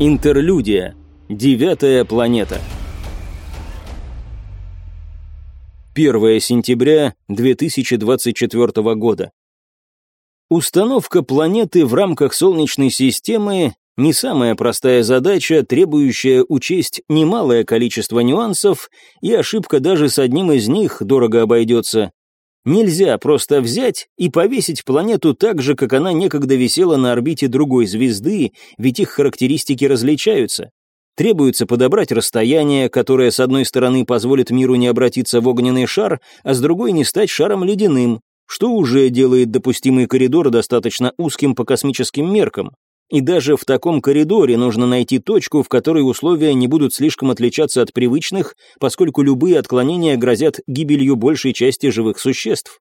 Интерлюдия. Девятая планета. 1 сентября 2024 года. Установка планеты в рамках Солнечной системы не самая простая задача, требующая учесть немалое количество нюансов, и ошибка даже с одним из них дорого обойдется. Нельзя просто взять и повесить планету так же, как она некогда висела на орбите другой звезды, ведь их характеристики различаются. Требуется подобрать расстояние, которое с одной стороны позволит миру не обратиться в огненный шар, а с другой не стать шаром ледяным, что уже делает допустимый коридор достаточно узким по космическим меркам. И даже в таком коридоре нужно найти точку, в которой условия не будут слишком отличаться от привычных, поскольку любые отклонения грозят гибелью большей части живых существ.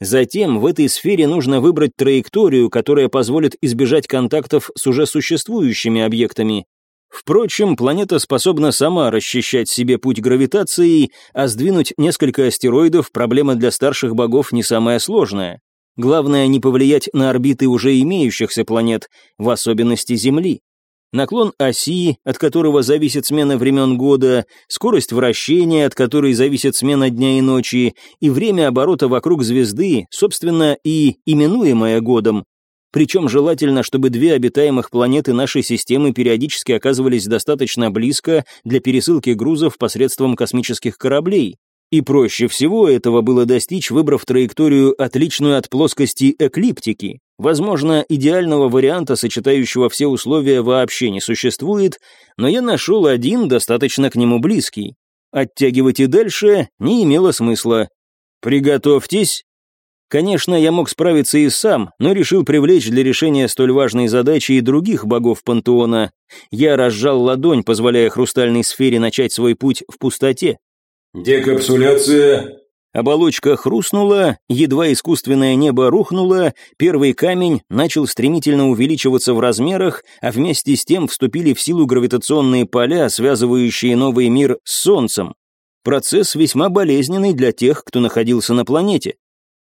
Затем в этой сфере нужно выбрать траекторию, которая позволит избежать контактов с уже существующими объектами. Впрочем, планета способна сама расчищать себе путь гравитацией, а сдвинуть несколько астероидов – проблема для старших богов не самая сложная. Главное не повлиять на орбиты уже имеющихся планет, в особенности Земли. Наклон оси, от которого зависит смена времен года, скорость вращения, от которой зависит смена дня и ночи, и время оборота вокруг звезды, собственно, и именуемое годом. Причем желательно, чтобы две обитаемых планеты нашей системы периодически оказывались достаточно близко для пересылки грузов посредством космических кораблей. И проще всего этого было достичь, выбрав траекторию, отличную от плоскости эклиптики. Возможно, идеального варианта, сочетающего все условия, вообще не существует, но я нашел один, достаточно к нему близкий. Оттягивать и дальше не имело смысла. «Приготовьтесь!» Конечно, я мог справиться и сам, но решил привлечь для решения столь важной задачи и других богов пантеона. Я разжал ладонь, позволяя хрустальной сфере начать свой путь в пустоте. Декапсуляция. Оболочка хрустнула, едва искусственное небо рухнуло, первый камень начал стремительно увеличиваться в размерах, а вместе с тем вступили в силу гравитационные поля, связывающие новый мир с Солнцем. Процесс весьма болезненный для тех, кто находился на планете.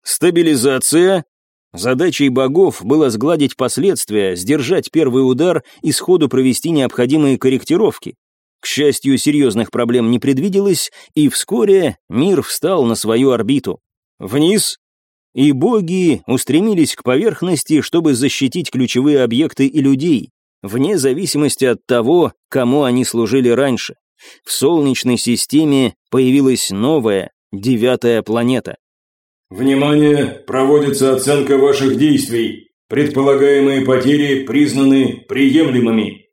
Стабилизация. Задачей богов было сгладить последствия, сдержать первый удар и сходу провести необходимые корректировки. К счастью, серьезных проблем не предвиделось, и вскоре мир встал на свою орбиту. Вниз, и боги устремились к поверхности, чтобы защитить ключевые объекты и людей, вне зависимости от того, кому они служили раньше. В Солнечной системе появилась новая, девятая планета. «Внимание! Проводится оценка ваших действий. Предполагаемые потери признаны приемлемыми».